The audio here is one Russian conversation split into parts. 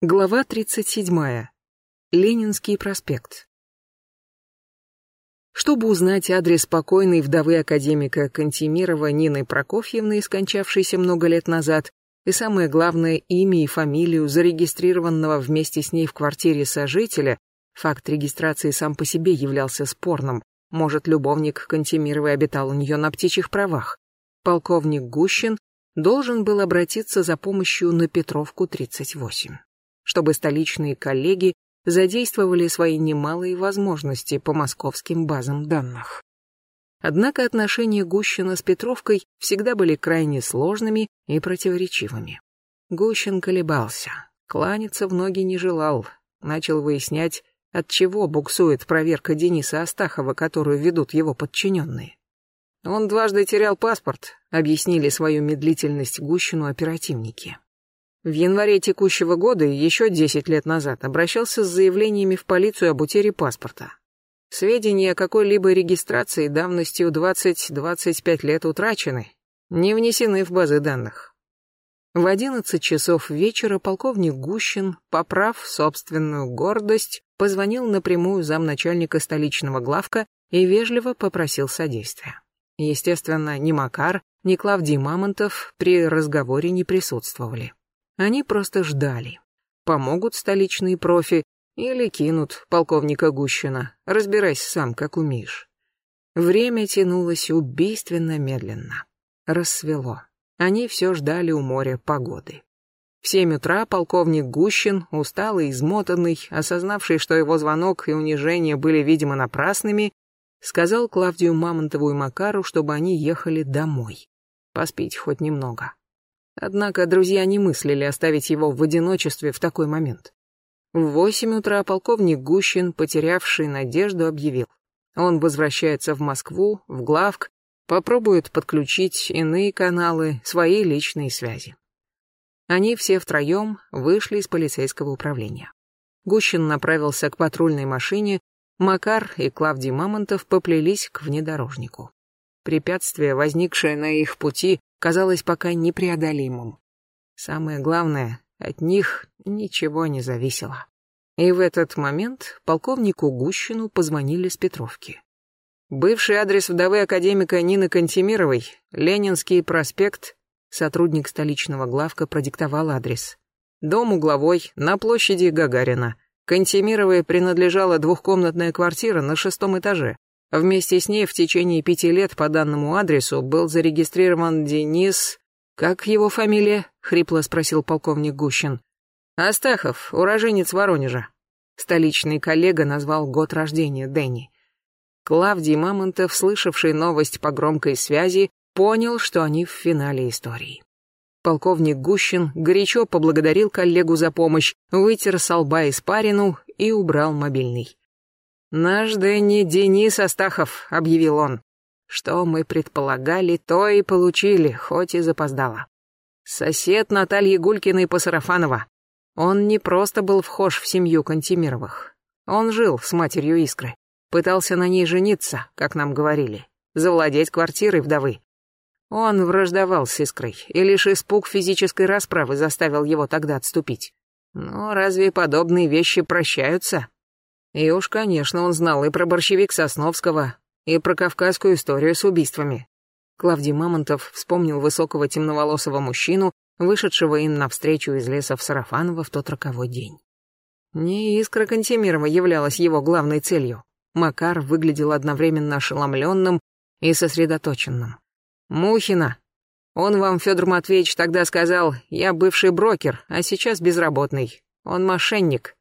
Глава 37. Ленинский проспект. Чтобы узнать адрес покойной вдовы академика Кантемирова Нины Прокофьевны, скончавшейся много лет назад, и самое главное, имя и фамилию зарегистрированного вместе с ней в квартире сожителя, факт регистрации сам по себе являлся спорным, может, любовник Кантемировой обитал у нее на птичьих правах, полковник Гущин должен был обратиться за помощью на Петровку 38 чтобы столичные коллеги задействовали свои немалые возможности по московским базам данных. Однако отношения Гущина с Петровкой всегда были крайне сложными и противоречивыми. Гущин колебался, кланяться в ноги не желал, начал выяснять, от чего буксует проверка Дениса Астахова, которую ведут его подчиненные. Он дважды терял паспорт, объяснили свою медлительность Гущину оперативники. В январе текущего года еще 10 лет назад обращался с заявлениями в полицию об утере паспорта. Сведения о какой-либо регистрации давностью 20-25 лет утрачены, не внесены в базы данных. В 11 часов вечера полковник Гущин, поправ собственную гордость, позвонил напрямую замначальника столичного главка и вежливо попросил содействия. Естественно, ни Макар, ни Клавдий Мамонтов при разговоре не присутствовали. Они просто ждали. Помогут столичные профи или кинут полковника Гущина. Разбирайся сам, как умеешь. Время тянулось убийственно медленно. Рассвело. Они все ждали у моря погоды. В семь утра полковник Гущин, усталый, измотанный, осознавший, что его звонок и унижение были, видимо, напрасными, сказал Клавдию Мамонтову и Макару, чтобы они ехали домой. Поспить хоть немного. Однако друзья не мыслили оставить его в одиночестве в такой момент. В восемь утра полковник Гущин, потерявший надежду, объявил. Он возвращается в Москву, в главк, попробует подключить иные каналы, свои личные связи. Они все втроем вышли из полицейского управления. Гущин направился к патрульной машине, Макар и Клавдий Мамонтов поплелись к внедорожнику. Препятствие, возникшее на их пути, казалось пока непреодолимым. Самое главное, от них ничего не зависело. И в этот момент полковнику Гущину позвонили с Петровки. Бывший адрес вдовы академика Нины Кантемировой, Ленинский проспект, сотрудник столичного главка продиктовал адрес. Дом угловой, на площади Гагарина. Кантемировой принадлежала двухкомнатная квартира на шестом этаже. Вместе с ней в течение пяти лет по данному адресу был зарегистрирован Денис... Как его фамилия? Хрипло спросил полковник Гущин. Астахов, уроженец Воронежа. Столичный коллега назвал год рождения Дэнни. Клавдий Мамонтов, слышавший новость по громкой связи, понял, что они в финале истории. Полковник Гущин горячо поблагодарил коллегу за помощь, вытер со лба испарину и убрал мобильный. «Наш Дэнни Денис Астахов», — объявил он. «Что мы предполагали, то и получили, хоть и запоздало. Сосед Натальи Гулькиной по Сарафанова. Он не просто был вхож в семью Кантемировых. Он жил с матерью Искры. Пытался на ней жениться, как нам говорили, завладеть квартирой вдовы. Он враждовал с Искрой, и лишь испуг физической расправы заставил его тогда отступить. Но разве подобные вещи прощаются? И уж, конечно, он знал и про борщевик Сосновского, и про кавказскую историю с убийствами. Клавдий Мамонтов вспомнил высокого темноволосого мужчину, вышедшего им навстречу из леса в Сарафаново в тот роковой день. Не искра Кантемирова являлась его главной целью. Макар выглядел одновременно ошеломленным и сосредоточенным. «Мухина. Он вам, Федор Матвеевич, тогда сказал, я бывший брокер, а сейчас безработный. Он мошенник.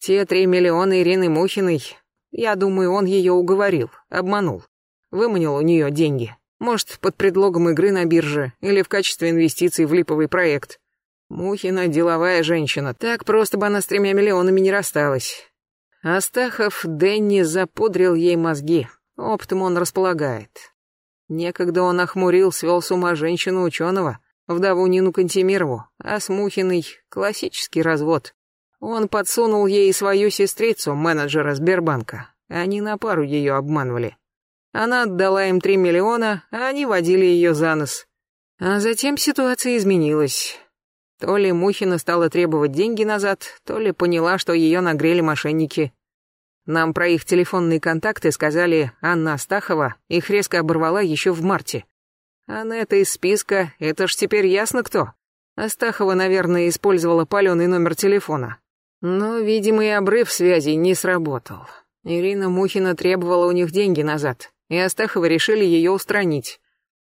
Те три миллиона Ирины Мухиной, я думаю, он ее уговорил, обманул. Выманил у нее деньги. Может, под предлогом игры на бирже или в качестве инвестиций в липовый проект. Мухина деловая женщина, так просто бы она с тремя миллионами не рассталась. Астахов Дэнни запудрил ей мозги, оптом он располагает. Некогда он охмурил, свел с ума женщину-ученого, вдову Нину Кантемирову, а с Мухиной классический развод. Он подсунул ей свою сестрицу, менеджера Сбербанка. Они на пару ее обманывали. Она отдала им три миллиона, а они водили ее за нос. А затем ситуация изменилась. То ли Мухина стала требовать деньги назад, то ли поняла, что ее нагрели мошенники. Нам про их телефонные контакты сказали Анна Астахова, их резко оборвала еще в марте. Анетта из списка, это ж теперь ясно кто. Астахова, наверное, использовала паленый номер телефона. Но, видимо, и обрыв связи не сработал. Ирина Мухина требовала у них деньги назад, и Астаховы решили ее устранить.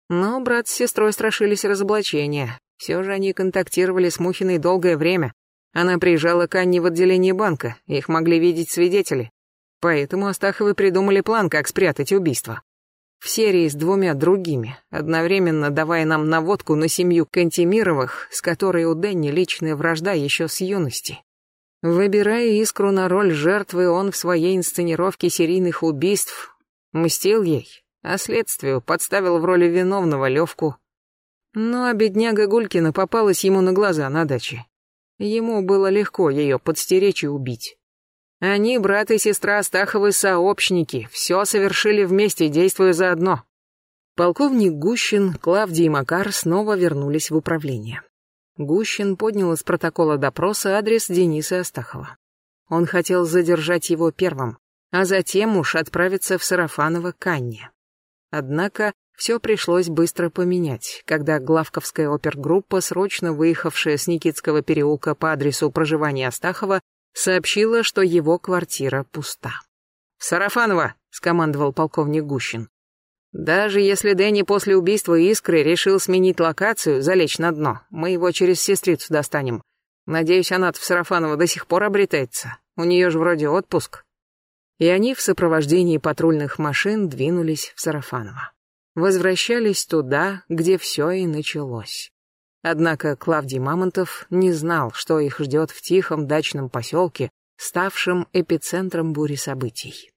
Но брат с сестрой страшились разоблачения. Все же они контактировали с Мухиной долгое время. Она приезжала к Анне в отделение банка, их могли видеть свидетели. Поэтому Астаховы придумали план, как спрятать убийство. В серии с двумя другими, одновременно давая нам наводку на семью Кантемировых, с которой у Дэнни личная вражда еще с юности. Выбирая искру на роль жертвы, он в своей инсценировке серийных убийств мстил ей, а следствию подставил в роли виновного Левку. Ну а бедняга Гулькина попалась ему на глаза на даче. Ему было легко ее подстеречь и убить. Они, брат и сестра Астаховы, сообщники, все совершили вместе, действуя заодно. Полковник Гущин, Клавдий и Макар снова вернулись в управление. Гущин поднял из протокола допроса адрес Дениса Астахова. Он хотел задержать его первым, а затем уж отправиться в Сарафаново к Анне. Однако все пришлось быстро поменять, когда главковская опергруппа, срочно выехавшая с Никитского переулка по адресу проживания Астахова, сообщила, что его квартира пуста. «Сарафаново!» — скомандовал полковник Гущин. Даже если Дэнни после убийства Искры решил сменить локацию, залечь на дно, мы его через сестрицу достанем. Надеюсь, она в Сарафаново до сих пор обретается. У нее же вроде отпуск. И они в сопровождении патрульных машин двинулись в Сарафаново. Возвращались туда, где все и началось. Однако Клавдий Мамонтов не знал, что их ждет в тихом дачном поселке, ставшем эпицентром бури событий.